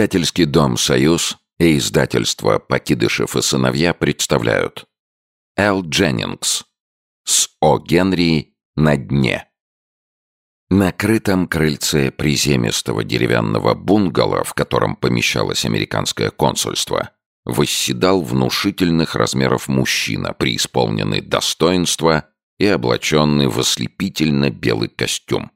Издательский дом «Союз» и издательство «Покидышев и сыновья» представляют Эл Дженнингс с О. Генри на дне. На крытом крыльце приземистого деревянного бунгало, в котором помещалось американское консульство, восседал внушительных размеров мужчина, преисполненный достоинства и облаченный в ослепительно белый костюм.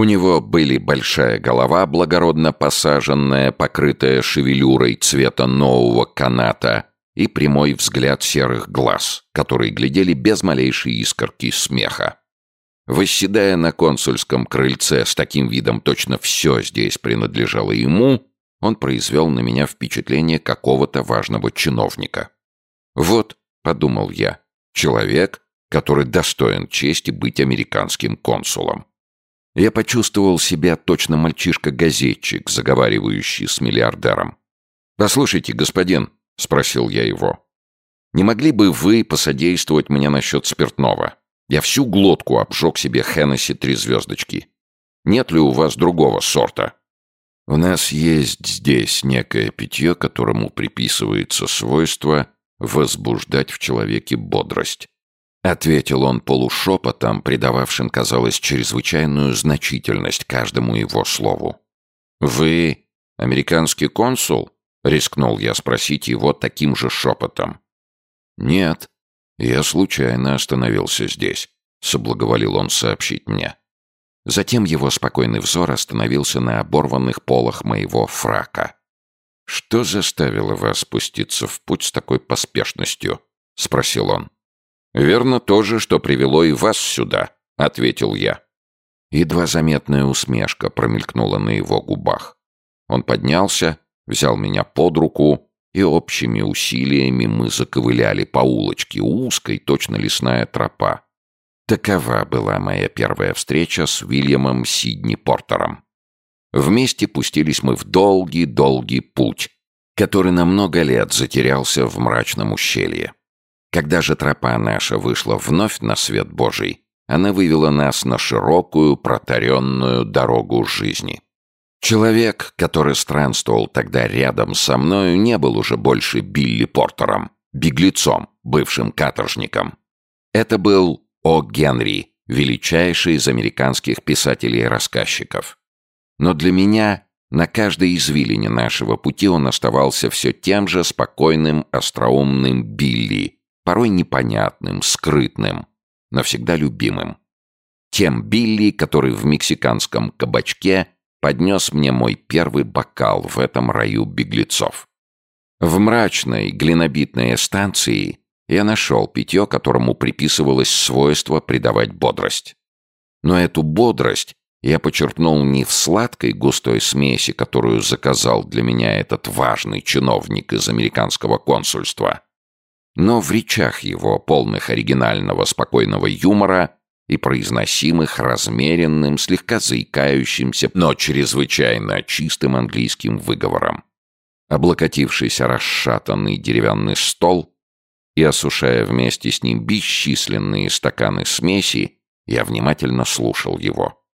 У него были большая голова, благородно посаженная, покрытая шевелюрой цвета нового каната, и прямой взгляд серых глаз, которые глядели без малейшей искорки смеха. Восседая на консульском крыльце с таким видом точно все здесь принадлежало ему, он произвел на меня впечатление какого-то важного чиновника. «Вот», — подумал я, — «человек, который достоин чести быть американским консулом». Я почувствовал себя точно мальчишка-газетчик, заговаривающий с миллиардером. «Послушайте, господин», — спросил я его, — «не могли бы вы посодействовать мне насчет спиртного? Я всю глотку обжег себе Хеннесси три звездочки. Нет ли у вас другого сорта?» «У нас есть здесь некое питье, которому приписывается свойство возбуждать в человеке бодрость. — ответил он полушепотом, придававшим, казалось, чрезвычайную значительность каждому его слову. «Вы американский консул?» — рискнул я спросить его таким же шепотом. «Нет, я случайно остановился здесь», — соблаговолил он сообщить мне. Затем его спокойный взор остановился на оборванных полах моего фрака. «Что заставило вас спуститься в путь с такой поспешностью?» — спросил он. «Верно то же, что привело и вас сюда», — ответил я. Едва заметная усмешка промелькнула на его губах. Он поднялся, взял меня под руку, и общими усилиями мы заковыляли по улочке, узкой, точно лесная тропа. Такова была моя первая встреча с Уильямом Сидни Портером. Вместе пустились мы в долгий-долгий путь, который на много лет затерялся в мрачном ущелье. Когда же тропа наша вышла вновь на свет Божий, она вывела нас на широкую, протаренную дорогу жизни. Человек, который странствовал тогда рядом со мною, не был уже больше Билли Портером, беглецом, бывшим каторжником. Это был О. Генри, величайший из американских писателей и рассказчиков. Но для меня на каждой извилине нашего пути он оставался все тем же спокойным, остроумным Билли, порой непонятным, скрытным, но всегда любимым. Тем Билли, который в мексиканском кабачке поднес мне мой первый бокал в этом раю беглецов. В мрачной глинобитной станции я нашел питье, которому приписывалось свойство придавать бодрость. Но эту бодрость я почерпнул не в сладкой густой смеси, которую заказал для меня этот важный чиновник из американского консульства, но в речах его, полных оригинального спокойного юмора и произносимых размеренным, слегка заикающимся, но чрезвычайно чистым английским выговором. Облокотившись о расшатанный деревянный стол и осушая вместе с ним бесчисленные стаканы смеси, я внимательно слушал его.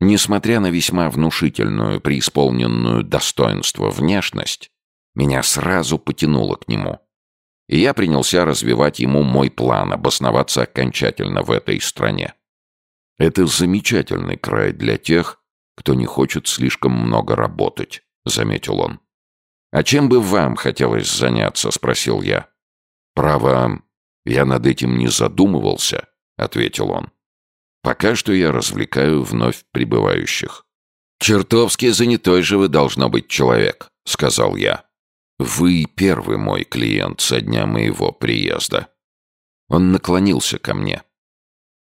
Несмотря на весьма внушительную, преисполненную достоинство внешность, меня сразу потянуло к нему — и я принялся развивать ему мой план обосноваться окончательно в этой стране. Это замечательный край для тех, кто не хочет слишком много работать, заметил он. А чем бы вам хотелось заняться, спросил я. Право, я над этим не задумывался, ответил он. Пока что я развлекаю вновь прибывающих. Чертовски занятой же вы должно быть человек, сказал я. Вы первый мой клиент со дня моего приезда. Он наклонился ко мне.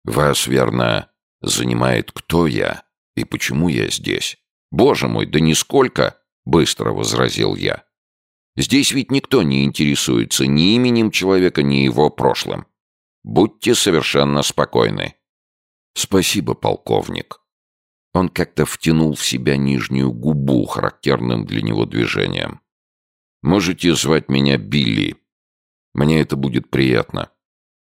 Вас, верно, занимает кто я и почему я здесь? Боже мой, да нисколько, быстро возразил я. Здесь ведь никто не интересуется ни именем человека, ни его прошлым. Будьте совершенно спокойны. Спасибо, полковник. Он как-то втянул в себя нижнюю губу характерным для него движением. Можете звать меня Билли. Мне это будет приятно.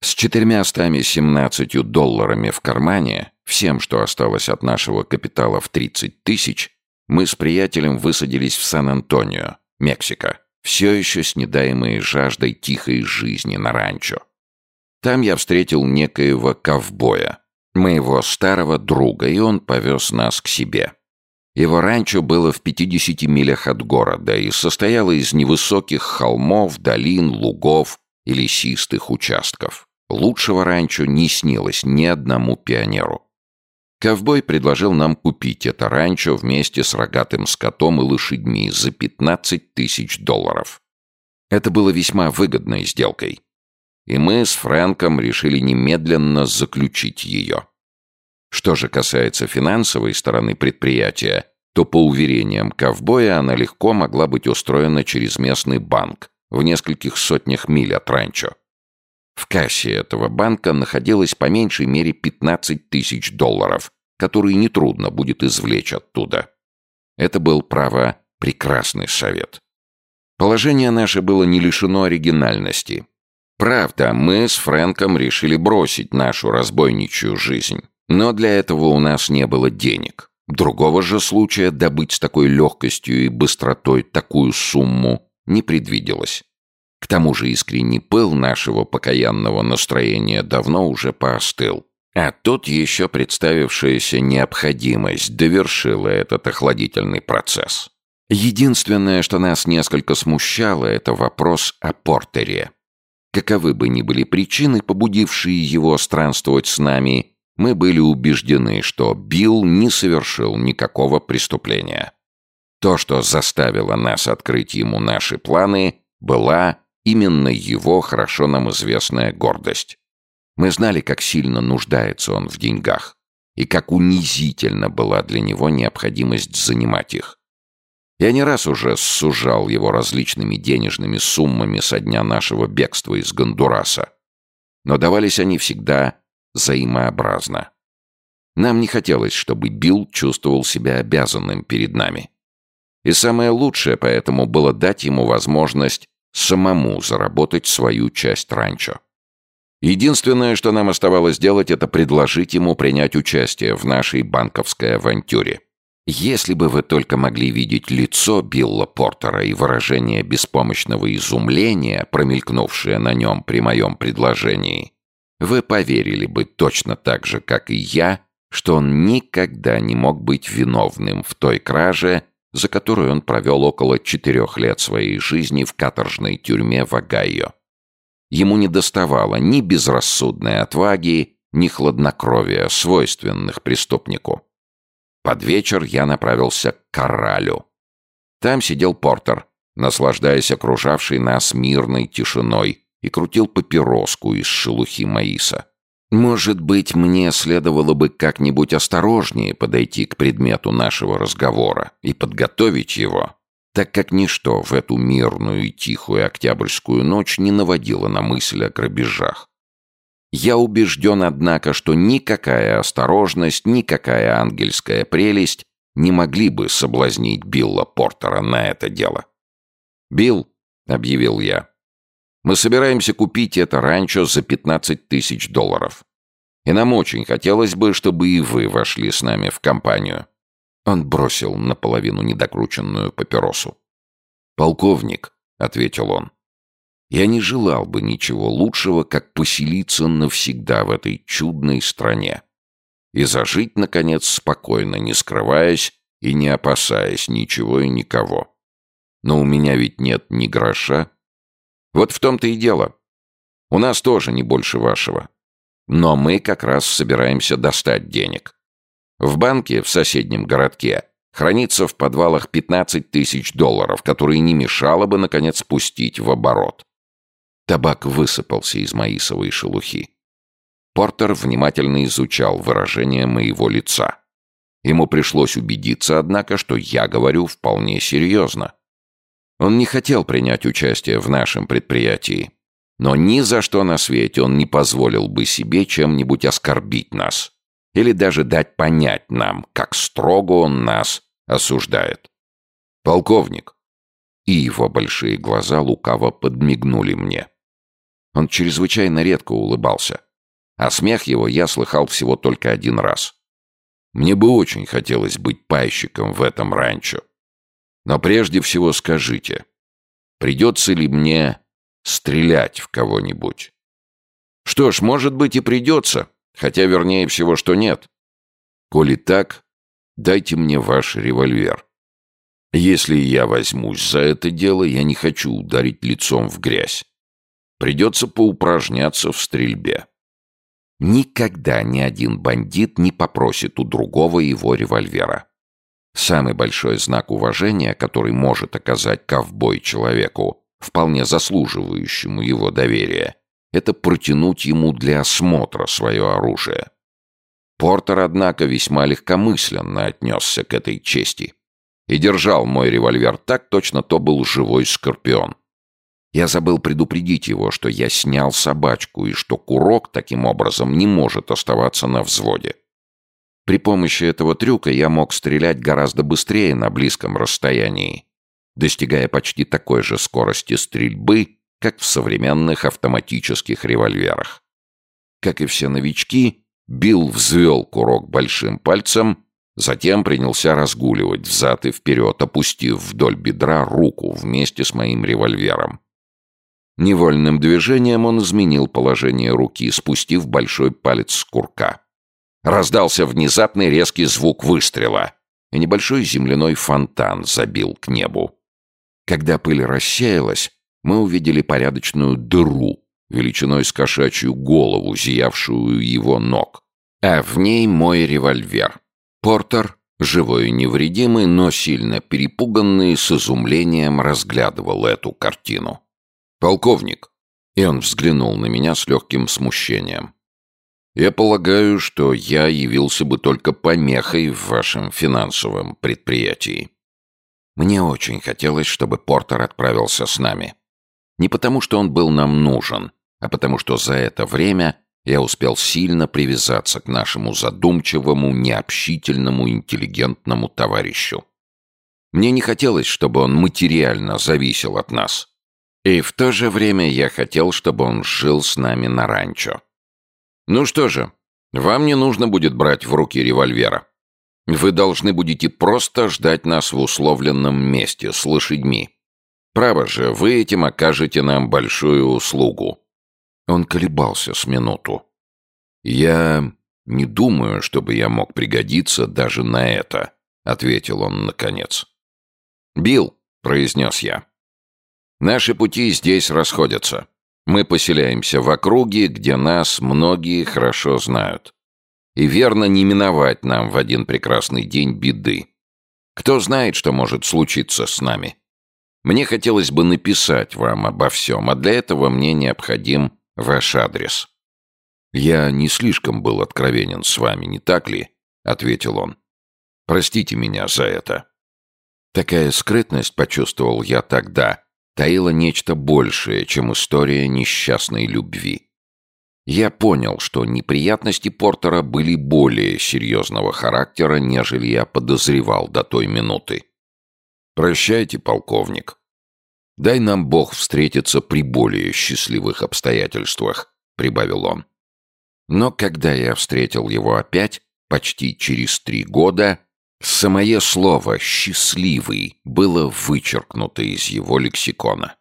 С четырьмястами семнадцатью долларами в кармане, всем, что осталось от нашего капитала в тридцать тысяч, мы с приятелем высадились в Сан-Антонио, Мексика, все еще снедаемые жаждой тихой жизни на ранчо. Там я встретил некоего ковбоя, моего старого друга, и он повез нас к себе. Его ранчо было в 50 милях от города и состояло из невысоких холмов, долин, лугов и лесистых участков. Лучшего ранчо не снилось ни одному пионеру. Ковбой предложил нам купить это ранчо вместе с рогатым скотом и лошадьми за 15 тысяч долларов. Это было весьма выгодной сделкой. И мы с Фрэнком решили немедленно заключить ее. Что же касается финансовой стороны предприятия, то, по уверениям ковбоя, она легко могла быть устроена через местный банк в нескольких сотнях миль от ранчо. В кассе этого банка находилось по меньшей мере 15 тысяч долларов, которые нетрудно будет извлечь оттуда. Это был, право, прекрасный совет. Положение наше было не лишено оригинальности. Правда, мы с Фрэнком решили бросить нашу разбойничью жизнь. Но для этого у нас не было денег. Другого же случая добыть с такой легкостью и быстротой такую сумму не предвиделось. К тому же искренний пыл нашего покаянного настроения давно уже поостыл. А тут еще представившаяся необходимость довершила этот охладительный процесс. Единственное, что нас несколько смущало, это вопрос о Портере. Каковы бы ни были причины, побудившие его странствовать с нами, мы были убеждены, что Билл не совершил никакого преступления. То, что заставило нас открыть ему наши планы, была именно его хорошо нам известная гордость. Мы знали, как сильно нуждается он в деньгах, и как унизительно была для него необходимость занимать их. Я не раз уже сужал его различными денежными суммами со дня нашего бегства из Гондураса. Но давались они всегда взаимообразно. Нам не хотелось, чтобы Билл чувствовал себя обязанным перед нами. И самое лучшее поэтому было дать ему возможность самому заработать свою часть ранчо. Единственное, что нам оставалось сделать, это предложить ему принять участие в нашей банковской авантюре. Если бы вы только могли видеть лицо Билла Портера и выражение беспомощного изумления, промелькнувшее на нем при моем предложении, вы поверили бы точно так же, как и я, что он никогда не мог быть виновным в той краже, за которую он провел около четырех лет своей жизни в каторжной тюрьме в Огайо. Ему не доставало ни безрассудной отваги, ни хладнокровия, свойственных преступнику. Под вечер я направился к Коралю. Там сидел Портер, наслаждаясь окружавшей нас мирной тишиной, и крутил папироску из шелухи маиса. Может быть, мне следовало бы как-нибудь осторожнее подойти к предмету нашего разговора и подготовить его, так как ничто в эту мирную и тихую октябрьскую ночь не наводило на мысль о грабежах. Я убежден, однако, что никакая осторожность, никакая ангельская прелесть не могли бы соблазнить Билла Портера на это дело. «Билл», — объявил я, мы собираемся купить это ранчо за 15 тысяч долларов. И нам очень хотелось бы, чтобы и вы вошли с нами в компанию». Он бросил наполовину недокрученную папиросу. «Полковник», — ответил он, — «я не желал бы ничего лучшего, как поселиться навсегда в этой чудной стране и зажить, наконец, спокойно, не скрываясь и не опасаясь ничего и никого. Но у меня ведь нет ни гроша, вот в том-то и дело. У нас тоже не больше вашего. Но мы как раз собираемся достать денег. В банке в соседнем городке хранится в подвалах 15 тысяч долларов, которые не мешало бы, наконец, пустить в оборот. Табак высыпался из маисовой шелухи. Портер внимательно изучал выражение моего лица. Ему пришлось убедиться, однако, что я говорю вполне серьезно. Он не хотел принять участие в нашем предприятии. Но ни за что на свете он не позволил бы себе чем-нибудь оскорбить нас. Или даже дать понять нам, как строго он нас осуждает. «Полковник!» И его большие глаза лукаво подмигнули мне. Он чрезвычайно редко улыбался. А смех его я слыхал всего только один раз. Мне бы очень хотелось быть пайщиком в этом ранчо. Но прежде всего скажите, придется ли мне стрелять в кого-нибудь? Что ж, может быть и придется, хотя вернее всего, что нет. Коли так, дайте мне ваш револьвер. Если я возьмусь за это дело, я не хочу ударить лицом в грязь. Придется поупражняться в стрельбе. Никогда ни один бандит не попросит у другого его револьвера. Самый большой знак уважения, который может оказать ковбой человеку, вполне заслуживающему его доверия, это протянуть ему для осмотра свое оружие. Портер, однако, весьма легкомысленно отнесся к этой чести и держал мой револьвер так, точно то был живой скорпион. Я забыл предупредить его, что я снял собачку и что курок таким образом не может оставаться на взводе. При помощи этого трюка я мог стрелять гораздо быстрее на близком расстоянии, достигая почти такой же скорости стрельбы, как в современных автоматических револьверах. Как и все новички, Билл взвел курок большим пальцем, затем принялся разгуливать взад и вперед, опустив вдоль бедра руку вместе с моим револьвером. Невольным движением он изменил положение руки, спустив большой палец с курка. Раздался внезапный резкий звук выстрела, и небольшой земляной фонтан забил к небу. Когда пыль рассеялась, мы увидели порядочную дыру, величиной с кошачью голову, зиявшую его ног. А в ней мой револьвер. Портер, живой и невредимый, но сильно перепуганный, с изумлением разглядывал эту картину. «Полковник!» И он взглянул на меня с легким смущением. «Я полагаю, что я явился бы только помехой в вашем финансовом предприятии». Мне очень хотелось, чтобы Портер отправился с нами. Не потому, что он был нам нужен, а потому, что за это время я успел сильно привязаться к нашему задумчивому, необщительному, интеллигентному товарищу. Мне не хотелось, чтобы он материально зависел от нас. И в то же время я хотел, чтобы он жил с нами на ранчо. Ну что же, вам не нужно будет брать в руки револьвера. Вы должны будете просто ждать нас в условленном месте с лошадьми. Право же, вы этим окажете нам большую услугу». Он колебался с минуту. «Я не думаю, чтобы я мог пригодиться даже на это», — ответил он наконец. «Билл», — произнес я, Наши пути здесь расходятся. Мы поселяемся в округе, где нас многие хорошо знают. И верно не миновать нам в один прекрасный день беды. Кто знает, что может случиться с нами. Мне хотелось бы написать вам обо всем, а для этого мне необходим ваш адрес. «Я не слишком был откровенен с вами, не так ли?» — ответил он. «Простите меня за это». Такая скрытность почувствовал я тогда, таила нечто большее, чем история несчастной любви. Я понял, что неприятности Портера были более серьезного характера, нежели я подозревал до той минуты. «Прощайте, полковник. Дай нам Бог встретиться при более счастливых обстоятельствах», — прибавил он. Но когда я встретил его опять, почти через три года, Самое слово «счастливый» было вычеркнуто из его лексикона.